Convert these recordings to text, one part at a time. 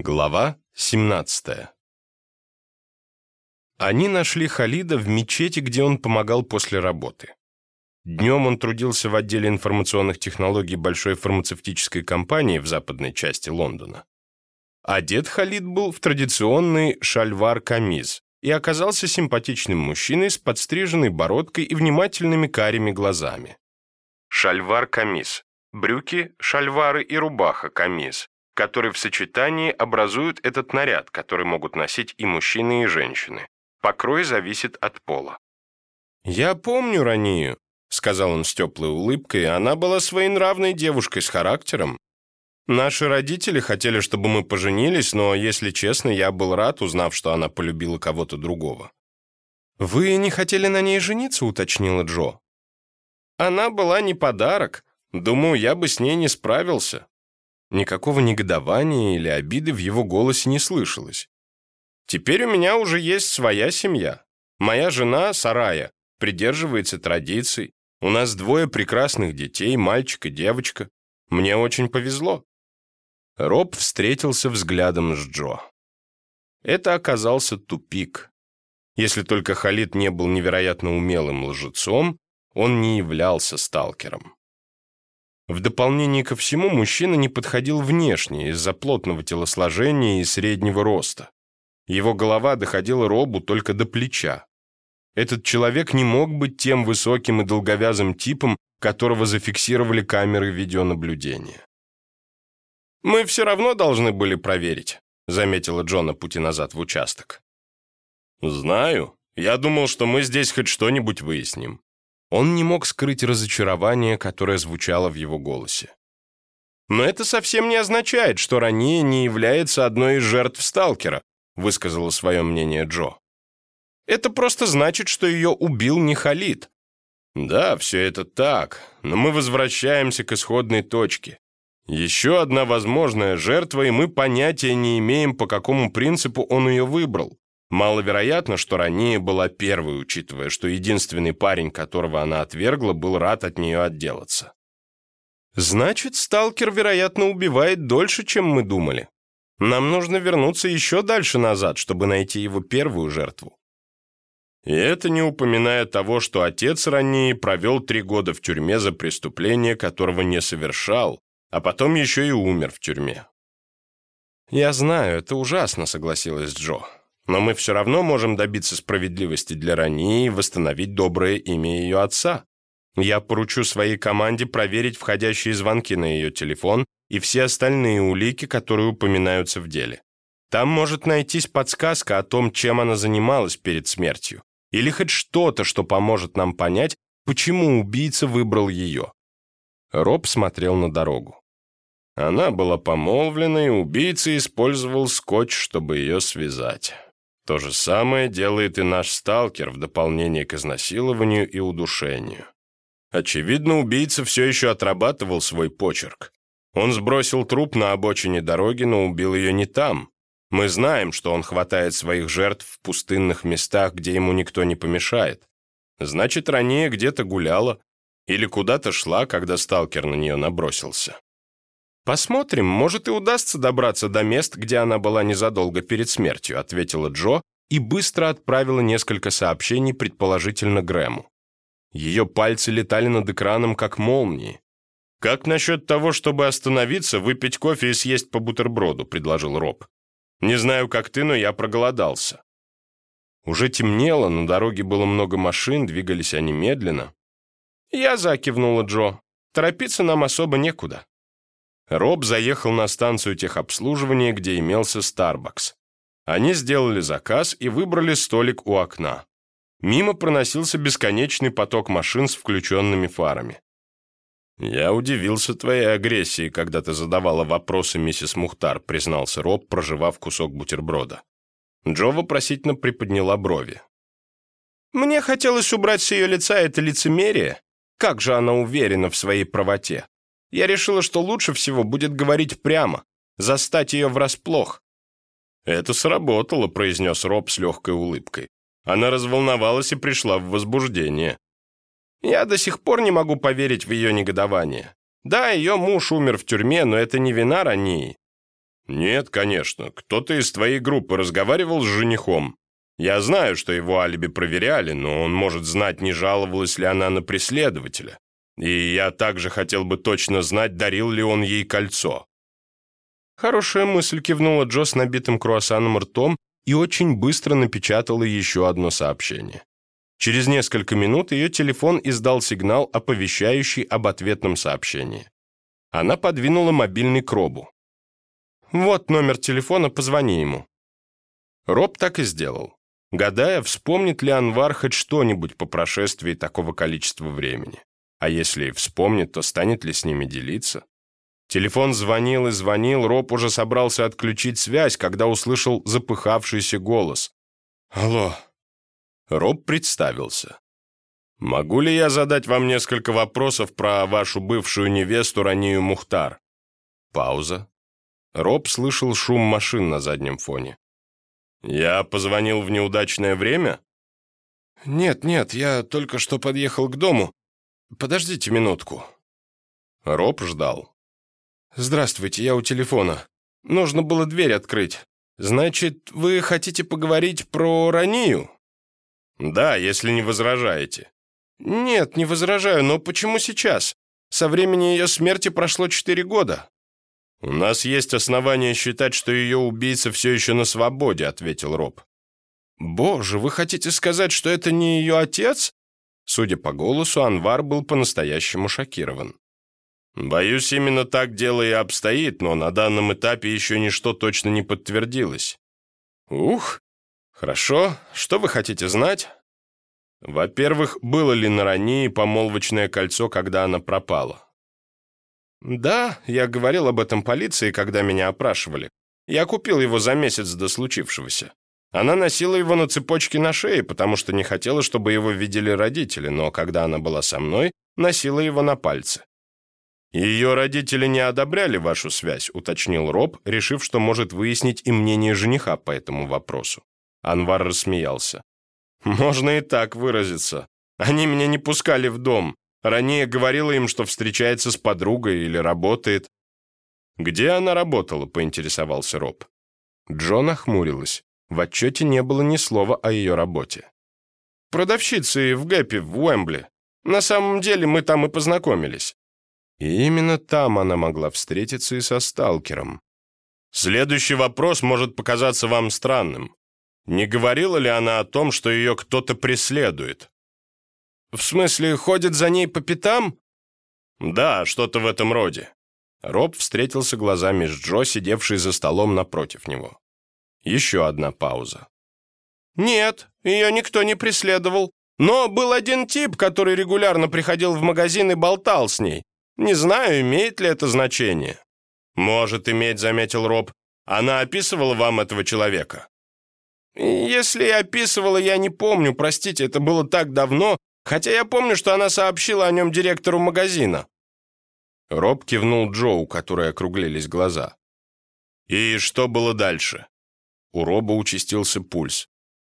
Глава 17 Они нашли Халида в мечети, где он помогал после работы. Днем он трудился в отделе информационных технологий большой фармацевтической компании в западной части Лондона. Одет Халид был в традиционный шальвар-камиз и оказался симпатичным мужчиной с подстриженной бородкой и внимательными карими глазами. Шальвар-камиз. Брюки, шальвары и рубаха-камиз, которые в сочетании образуют этот наряд, который могут носить и мужчины, и женщины. Покрой зависит от пола. «Я помню Ранию», — сказал он с теплой улыбкой, «она была своенравной девушкой с характером. Наши родители хотели, чтобы мы поженились, но, если честно, я был рад, узнав, что она полюбила кого-то другого». «Вы не хотели на ней жениться?» — уточнила Джо. «Она была не подарок. Думаю, я бы с ней не справился». Никакого негодования или обиды в его голосе не слышалось. «Теперь у меня уже есть своя семья. Моя жена, Сарая, придерживается традиций. У нас двое прекрасных детей, мальчик и девочка. Мне очень повезло». Роб встретился взглядом с Джо. Это оказался тупик. Если только Халид не был невероятно умелым лжецом, он не являлся сталкером. В дополнение ко всему, мужчина не подходил внешне из-за плотного телосложения и среднего роста. Его голова доходила Робу только до плеча. Этот человек не мог быть тем высоким и долговязым типом, которого зафиксировали камеры видеонаблюдения. «Мы все равно должны были проверить», заметила Джона пути назад в участок. «Знаю. Я думал, что мы здесь хоть что-нибудь выясним». Он не мог скрыть разочарование, которое звучало в его голосе. «Но это совсем не означает, что Ранее не является одной из жертв сталкера», высказала свое мнение Джо. «Это просто значит, что ее убил не Халид». «Да, все это так, но мы возвращаемся к исходной точке. Еще одна возможная жертва, и мы понятия не имеем, по какому принципу он ее выбрал. Маловероятно, что ранее была первой, учитывая, что единственный парень, которого она отвергла, был рад от нее отделаться. Значит, сталкер, вероятно, убивает дольше, чем мы думали. Нам нужно вернуться еще дальше назад, чтобы найти его первую жертву. И это не упоминая того, что отец ранее провел три года в тюрьме за преступление, которого не совершал, а потом еще и умер в тюрьме. «Я знаю, это ужасно», — согласилась Джо. «Но мы все равно можем добиться справедливости для Рани и восстановить доброе имя ее отца. Я поручу своей команде проверить входящие звонки на ее телефон и все остальные улики, которые упоминаются в деле. Там может найтись подсказка о том, чем она занималась перед смертью, или хоть что-то, что поможет нам понять, почему убийца выбрал ее. Роб смотрел на дорогу. Она была помолвлена, и убийца использовал скотч, чтобы ее связать. То же самое делает и наш сталкер в дополнение к изнасилованию и удушению. Очевидно, убийца все еще отрабатывал свой почерк. Он сбросил труп на обочине дороги, но убил ее не там. Мы знаем, что он хватает своих жертв в пустынных местах, где ему никто не помешает. Значит, ранее где-то гуляла, или куда-то шла, когда сталкер на нее набросился. «Посмотрим, может и удастся добраться до мест, где она была незадолго перед смертью», ответила Джо и быстро отправила несколько сообщений, предположительно Грэму. Ее пальцы летали над экраном, как молнии. «Как насчет того, чтобы остановиться, выпить кофе и съесть по бутерброду?» — предложил Роб. «Не знаю, как ты, но я проголодался». Уже темнело, на дороге было много машин, двигались они медленно. «Я закивнула Джо. Торопиться нам особо некуда». Роб заехал на станцию техобслуживания, где имелся Starbucks. Они сделали заказ и выбрали столик у окна. Мимо проносился бесконечный поток машин с включенными фарами. «Я удивился твоей агрессии, когда ты задавала вопросы миссис Мухтар», признался Роб, проживав кусок бутерброда. Джо вопросительно приподняла брови. «Мне хотелось убрать с ее лица это лицемерие, как же она уверена в своей правоте. Я решила, что лучше всего будет говорить прямо, застать ее врасплох. «Это сработало», — произнес Роб с легкой улыбкой. Она разволновалась и пришла в возбуждение. Я до сих пор не могу поверить в ее негодование. Да, ее муж умер в тюрьме, но это не вина Рании. «Нет, конечно. Кто-то из твоей группы разговаривал с женихом. Я знаю, что его алиби проверяли, но он может знать, не жаловалась ли она на преследователя. И я также хотел бы точно знать, дарил ли он ей кольцо». Хорошая мысль кивнула Джо с набитым круассаном ртом и очень быстро напечатала еще одно сообщение. Через несколько минут ее телефон издал сигнал, оповещающий об ответном сообщении. Она подвинула мобильный к Робу. «Вот номер телефона, позвони ему». Роб так и сделал, гадая, вспомнит ли Анвар хоть что-нибудь по прошествии такого количества времени. А если вспомнит, то станет ли с ними делиться? Телефон звонил и звонил, Роб уже собрался отключить связь, когда услышал запыхавшийся голос. «Алло». Роб представился. «Могу ли я задать вам несколько вопросов про вашу бывшую невесту Ранию Мухтар?» Пауза. Роб слышал шум машин на заднем фоне. «Я позвонил в неудачное время?» «Нет, нет, я только что подъехал к дому. Подождите минутку». Роб ждал. «Здравствуйте, я у телефона. Нужно было дверь открыть. Значит, вы хотите поговорить про Ранию?» «Да, если не возражаете». «Нет, не возражаю, но почему сейчас? Со времени ее смерти прошло четыре года». «У нас есть основания считать, что ее убийца все еще на свободе», — ответил Роб. «Боже, вы хотите сказать, что это не ее отец?» Судя по голосу, Анвар был по-настоящему шокирован. «Боюсь, именно так дело и обстоит, но на данном этапе еще ничто точно не подтвердилось». «Ух, хорошо. Что вы хотите знать?» «Во-первых, было ли на Рании помолвочное кольцо, когда она пропала?» «Да, я говорил об этом полиции, когда меня опрашивали. Я купил его за месяц до случившегося. Она носила его на цепочке на шее, потому что не хотела, чтобы его видели родители, но когда она была со мной, носила его на пальце. «Ее родители не одобряли вашу связь», — уточнил Роб, решив, что может выяснить и мнение жениха по этому вопросу. Анвар рассмеялся. «Можно и так выразиться. Они меня не пускали в дом. Ранее говорила им, что встречается с подругой или работает. «Где она работала?» — поинтересовался Роб. Джон охмурилась. В отчете не было ни слова о ее работе. «Продавщицей в Гэпи, в Уэмбли. На самом деле мы там и познакомились». И именно там она могла встретиться и со сталкером. «Следующий вопрос может показаться вам странным. Не говорила ли она о том, что ее кто-то преследует?» «В смысле, ходит за ней по пятам?» «Да, что-то в этом роде». Роб встретился глазами с Джо, сидевшей за столом напротив него. Еще одна пауза. «Нет, ее никто не преследовал. Но был один тип, который регулярно приходил в магазин и болтал с ней. Не знаю, имеет ли это значение». «Может иметь», — заметил Роб. «Она описывала вам этого человека?» «Если и описывала, я не помню, простите, это было так давно, Хотя я помню, что она сообщила о нем директору магазина». Роб кивнул Джоу, которой округлились глаза. «И что было дальше?» У Роба участился пульс.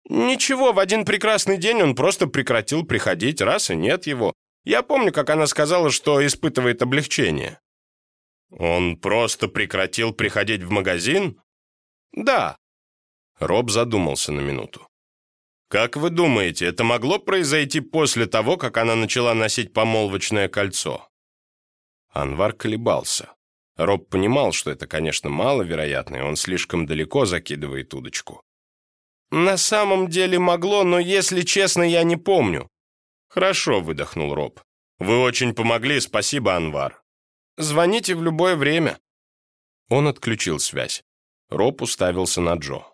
«Ничего, в один прекрасный день он просто прекратил приходить, раз и нет его. Я помню, как она сказала, что испытывает облегчение». «Он просто прекратил приходить в магазин?» «Да». Роб задумался на минуту. Как вы думаете, это могло произойти после того, как она начала носить помолвочное кольцо? Анвар колебался. Роб понимал, что это, конечно, маловероятно, и он слишком далеко закидывает удочку. «На самом деле могло, но, если честно, я не помню». «Хорошо», — выдохнул Роб. «Вы очень помогли, спасибо, Анвар». «Звоните в любое время». Он отключил связь. Роб уставился на Джо.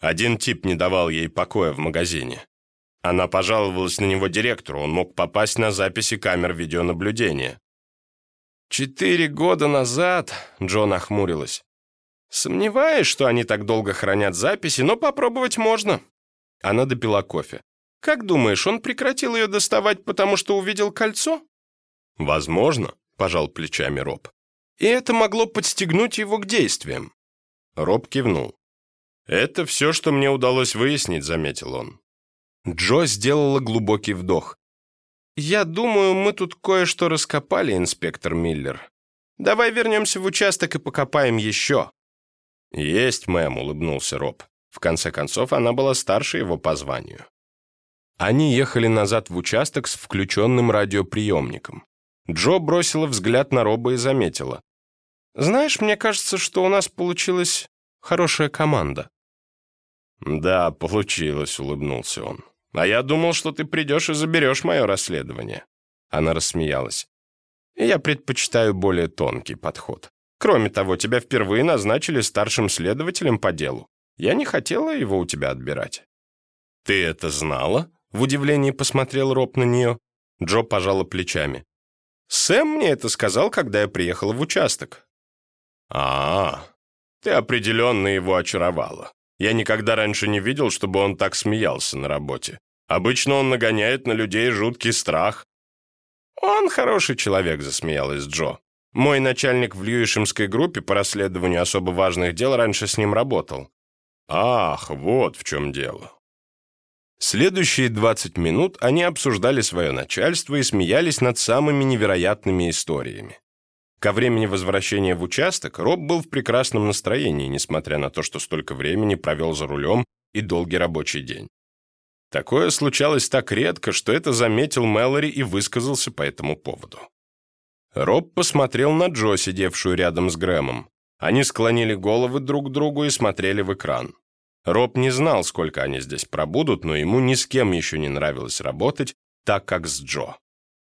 Один тип не давал ей покоя в магазине. Она пожаловалась на него директору, он мог попасть на записи камер видеонаблюдения. «Четыре года назад», — Джон охмурилась. «Сомневаюсь, что они так долго хранят записи, но попробовать можно». Она допила кофе. «Как думаешь, он прекратил ее доставать, потому что увидел кольцо?» «Возможно», — пожал плечами Роб. «И это могло подстегнуть его к действиям». Роб кивнул. «Это все, что мне удалось выяснить», — заметил он. Джо сделала глубокий вдох. «Я думаю, мы тут кое-что раскопали, инспектор Миллер. Давай вернемся в участок и покопаем еще». «Есть, мэм», — улыбнулся Роб. В конце концов, она была старше его по званию. Они ехали назад в участок с включенным радиоприемником. Джо бросила взгляд на Роба и заметила. «Знаешь, мне кажется, что у нас получилась хорошая команда». «Да, получилось», — улыбнулся он. «А я думал, что ты придешь и заберешь мое расследование». Она рассмеялась. «Я предпочитаю более тонкий подход. Кроме того, тебя впервые назначили старшим следователем по делу. Я не хотела его у тебя отбирать». «Ты это знала?» — в удивлении посмотрел Роб на нее. Джо пожала плечами. «Сэм мне это сказал, когда я приехала в участок». «А, -а ты определенно его очаровала. Я никогда раньше не видел, чтобы он так смеялся на работе. Обычно он нагоняет на людей жуткий страх». «Он хороший человек», — засмеялась Джо. «Мой начальник в Льюишемской группе по расследованию особо важных дел раньше с ним работал. Ах, вот в чем дело. Следующие 20 минут они обсуждали свое начальство и смеялись над самыми невероятными историями. Ко времени возвращения в участок Роб был в прекрасном настроении, несмотря на то, что столько времени провел за рулем и долгий рабочий день. Такое случалось так редко, что это заметил Мэлори и высказался по этому поводу. Роб посмотрел на Джо, сидевшую рядом с Грэмом. Они склонили головы друг к другу и смотрели в экран. Роб не знал, сколько они здесь пробудут, но ему ни с кем еще не нравилось работать, так как с Джо.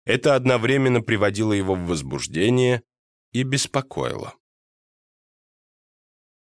Это одновременно приводило его в возбуждение и беспокоило.